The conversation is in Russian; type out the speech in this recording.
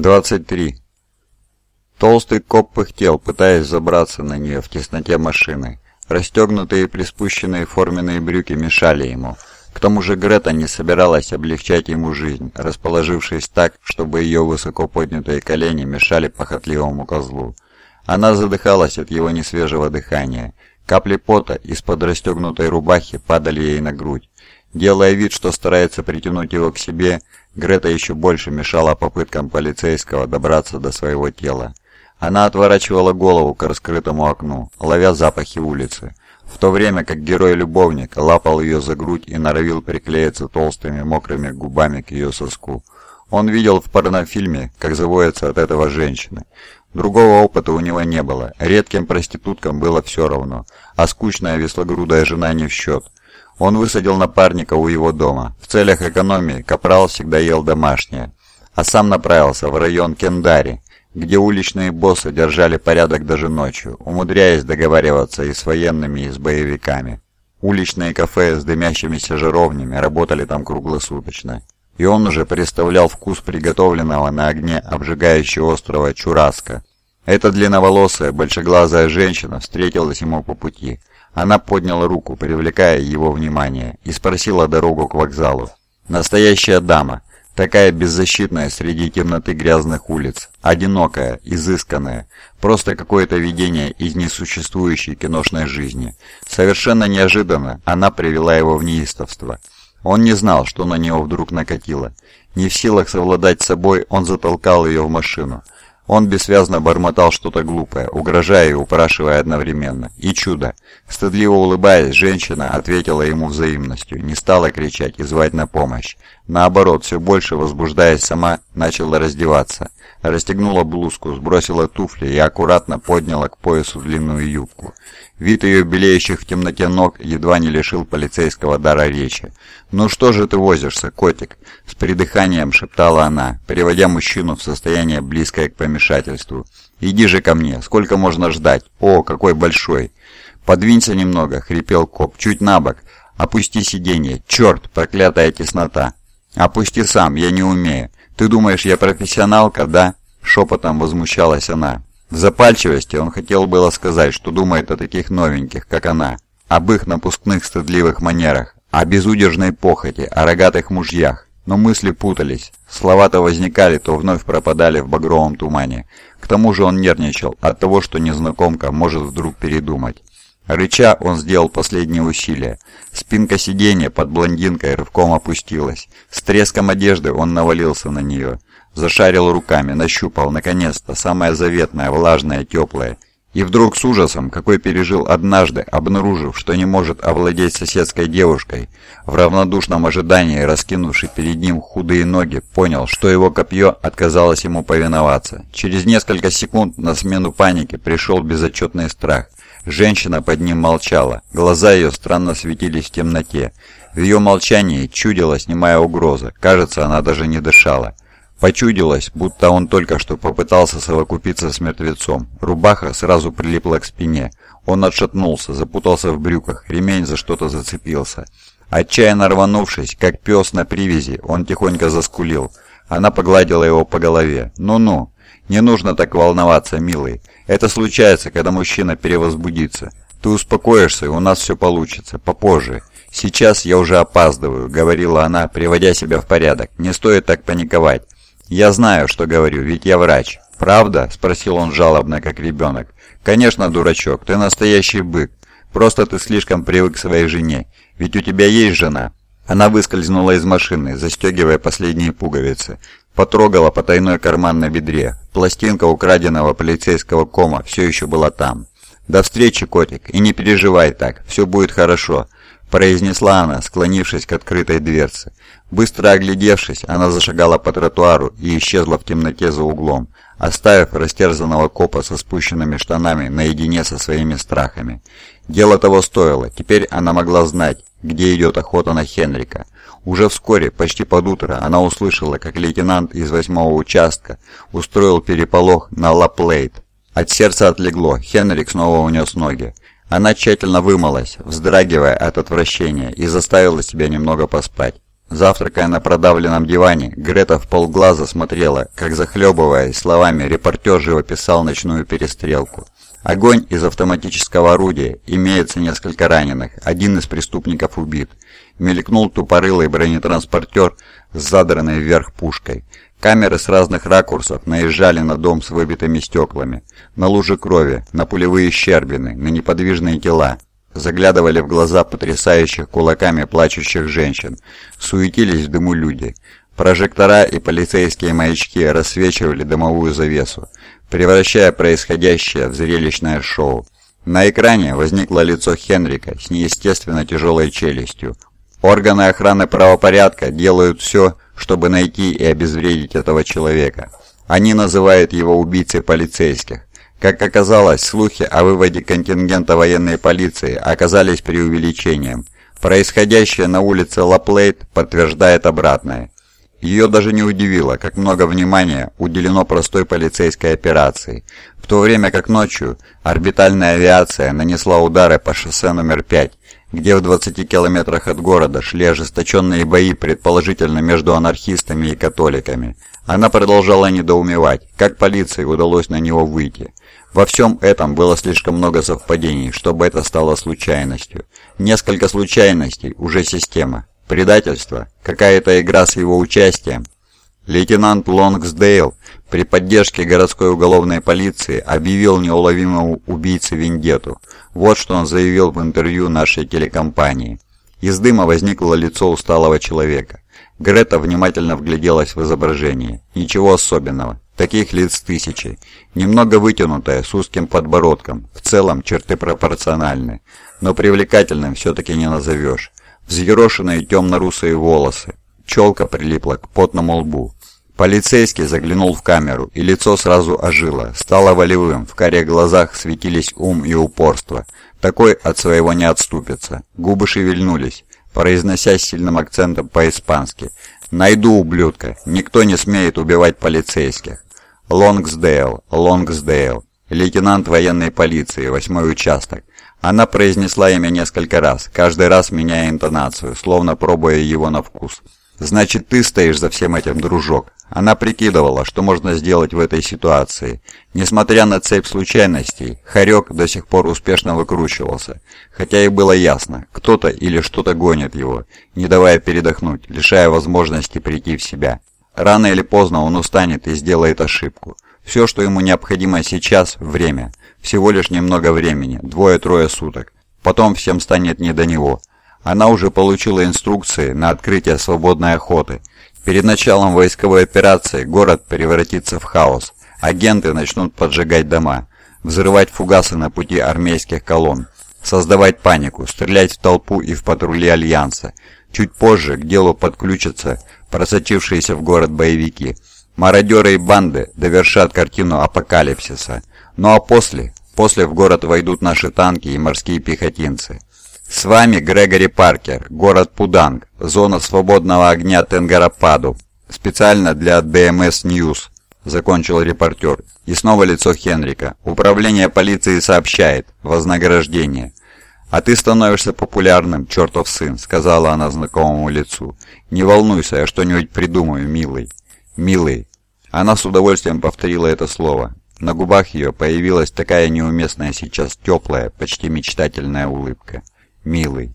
23. Толстый коп пыхтел, пытаясь забраться на нее в тесноте машины. Расстегнутые и приспущенные форменные брюки мешали ему. К тому же Грета не собиралась облегчать ему жизнь, расположившись так, чтобы ее высоко поднятые колени мешали похотливому козлу. Она задыхалась от его несвежего дыхания. Капли пота из-под расстегнутой рубахи падали ей на грудь. Делая вид, что старается притянуть его к себе, Грета еще больше мешала попыткам полицейского добраться до своего тела. Она отворачивала голову к раскрытому окну, ловя запахи улицы, в то время как герой-любовник лапал ее за грудь и норовил приклеиться толстыми мокрыми губами к ее соску. Он видел в порнофильме, как заводятся от этого женщины. Другого опыта у него не было, редким проституткам было все равно, а скучная веслогрудая жена не в счет. Он высадил напарника у его дома. В целях экономии Капрал всегда ел домашнее, а сам направился в район Кендари, где уличные боссы держали порядок даже ночью, умудряясь договариваться и с военными, и с боевиками. Уличные кафе с дымящимися жировнями работали там круглосуточно. И он уже представлял вкус приготовленного на огне обжигающего острова Чураска. Эта длинноволосая, большеглазая женщина встретилась ему по пути – она подняла руку, привлекая его внимание, и спросила дорогу к вокзалу. Настоящая дама, такая беззащитная среди темноты грязных улиц, одинокая, изысканная, просто какое-то видение из несуществующей киношной жизни. Совершенно неожиданно она привела его в неистовство. Он не знал, что на него вдруг накатило. Не в силах совладать собой, он затолкал ее в машину. Он бессвязно бормотал что-то глупое, угрожая и упрашивая одновременно. И чудо! Стыдливо улыбаясь, женщина ответила ему взаимностью, не стала кричать и звать на помощь. Наоборот, все больше возбуждаясь сама, начала раздеваться. Расстегнула блузку, сбросила туфли и аккуратно подняла к поясу длинную юбку. Вид ее белеющих в темноте ног едва не лишил полицейского дара речи. «Ну что же ты возишься, котик?» С придыханием шептала она, переводя мужчину в состояние близкое к помешательству. «Иди же ко мне, сколько можно ждать? О, какой большой!» «Подвинься немного», — хрипел коп, — «чуть на бок. Опусти сиденье. Черт, проклятая теснота!» «Опусти сам, я не умею. Ты думаешь, я профессионалка, да?» Шепотом возмущалась она. В запальчивости он хотел было сказать, что думает о таких новеньких, как она, об их напускных стыдливых манерах, о безудержной похоти, о рогатых мужьях, но мысли путались, слова то возникали, то вновь пропадали в багровом тумане. К тому же он нервничал от того, что незнакомка может вдруг передумать. Рыча, он сделал последние усилия. Спинка сиденья под блондинкой рывком опустилась. С треском одежды он навалился на нее. Зашарил руками, нащупал, наконец-то, самое заветное, влажное, теплое. И вдруг с ужасом, какой пережил однажды, обнаружив, что не может овладеть соседской девушкой, в равнодушном ожидании, раскинувший перед ним худые ноги, понял, что его копье отказалось ему повиноваться. Через несколько секунд на смену панике пришел безотчетный страх. Женщина под ним молчала, глаза ее странно светились в темноте. В ее молчании чудилась немая угроза, кажется, она даже не дышала. Почудилось, будто он только что попытался совокупиться с мертвецом. Рубаха сразу прилипла к спине. Он отшатнулся, запутался в брюках, ремень за что-то зацепился. Отчаянно рванувшись, как пес на привязи, он тихонько заскулил. Она погладила его по голове. «Ну-ну, не нужно так волноваться, милый. Это случается, когда мужчина перевозбудится. Ты успокоишься, и у нас все получится. Попозже. Сейчас я уже опаздываю», — говорила она, приводя себя в порядок. «Не стоит так паниковать. «Я знаю, что говорю, ведь я врач». «Правда?» – спросил он жалобно, как ребенок. «Конечно, дурачок, ты настоящий бык. Просто ты слишком привык к своей жене. Ведь у тебя есть жена». Она выскользнула из машины, застегивая последние пуговицы. Потрогала потайной карман на бедре. Пластинка украденного полицейского кома все еще была там. «До встречи, котик, и не переживай так, все будет хорошо произнесла она, склонившись к открытой дверце. Быстро оглядевшись, она зашагала по тротуару и исчезла в темноте за углом, оставив растерзанного копа со спущенными штанами наедине со своими страхами. Дело того стоило, теперь она могла знать, где идет охота на Хенрика. Уже вскоре, почти под утро, она услышала, как лейтенант из восьмого участка устроил переполох на Лаплейт. От сердца отлегло, Хенрик снова унес ноги. Она тщательно вымылась, вздрагивая от отвращения, и заставила себя немного поспать. Завтракая на продавленном диване, Грета в полглаза смотрела, как захлебываясь словами, репортер живописал ночную перестрелку. Огонь из автоматического орудия, имеется несколько раненых, один из преступников убит. Мелькнул тупорылый бронетранспортер с задранной вверх пушкой. Камеры с разных ракурсов наезжали на дом с выбитыми стеклами, на лужи крови, на пулевые щербины, на неподвижные тела. Заглядывали в глаза потрясающих кулаками плачущих женщин. Суетились в дыму люди. Прожектора и полицейские маячки рассвечивали дымовую завесу, превращая происходящее в зрелищное шоу. На экране возникло лицо Хенрика с неестественно тяжелой челюстью. Органы охраны правопорядка делают все, чтобы найти и обезвредить этого человека. Они называют его убийцей полицейских. Как оказалось, слухи о выводе контингента военной полиции оказались преувеличением. Происходящее на улице Лаплейт подтверждает обратное. Ее даже не удивило, как много внимания уделено простой полицейской операции, в то время как ночью орбитальная авиация нанесла удары по шоссе номер 5, где в 20 километрах от города шли ожесточенные бои, предположительно между анархистами и католиками. Она продолжала недоумевать, как полиции удалось на него выйти. Во всем этом было слишком много совпадений, чтобы это стало случайностью. Несколько случайностей, уже система. Предательство, какая-то игра с его участием. Лейтенант Лонгсдейл при поддержке городской уголовной полиции объявил неуловимому убийце вендету. Вот что он заявил в интервью нашей телекомпании. Из дыма возникло лицо усталого человека. Грета внимательно вгляделась в изображение. Ничего особенного. Таких лиц тысячи. Немного вытянутая, с узким подбородком. В целом черты пропорциональны. Но привлекательным все-таки не назовешь. Взъерошенные темно-русые волосы. Челка прилипла к потному лбу. Полицейский заглянул в камеру, и лицо сразу ожило, стало волевым, в каре глазах светились ум и упорство. Такой от своего не отступится. Губы шевельнулись, произнося с сильным акцентом по-испански. «Найду ублюдка. Никто не смеет убивать полицейских». Лонгсдейл, Лонгсдейл, лейтенант военной полиции, восьмой участок. Она произнесла имя несколько раз, каждый раз меняя интонацию, словно пробуя его на вкус. «Значит, ты стоишь за всем этим, дружок». Она прикидывала, что можно сделать в этой ситуации. Несмотря на цепь случайностей, Харек до сих пор успешно выкручивался. Хотя и было ясно, кто-то или что-то гонит его, не давая передохнуть, лишая возможности прийти в себя. Рано или поздно он устанет и сделает ошибку. Все, что ему необходимо сейчас – время. Всего лишь немного времени, двое-трое суток. Потом всем станет не до него. Она уже получила инструкции на открытие свободной охоты. Перед началом войсковой операции город превратится в хаос. Агенты начнут поджигать дома, взрывать фугасы на пути армейских колонн, создавать панику, стрелять в толпу и в патрули Альянса. Чуть позже к делу подключатся просочившиеся в город боевики. Мародеры и банды довершат картину апокалипсиса. Ну а после, после в город войдут наши танки и морские пехотинцы. С вами Грегори Паркер, город Пуданг, зона свободного огня Тенгарападу. Специально для ДМС News, закончил репортер. И снова лицо Хенрика. Управление полиции сообщает. Вознаграждение. «А ты становишься популярным, чертов сын», — сказала она знакомому лицу. «Не волнуйся, я что-нибудь придумаю, милый». «Милый». Она с удовольствием повторила это слово. На губах ее появилась такая неуместная сейчас теплая, почти мечтательная улыбка. «Милый».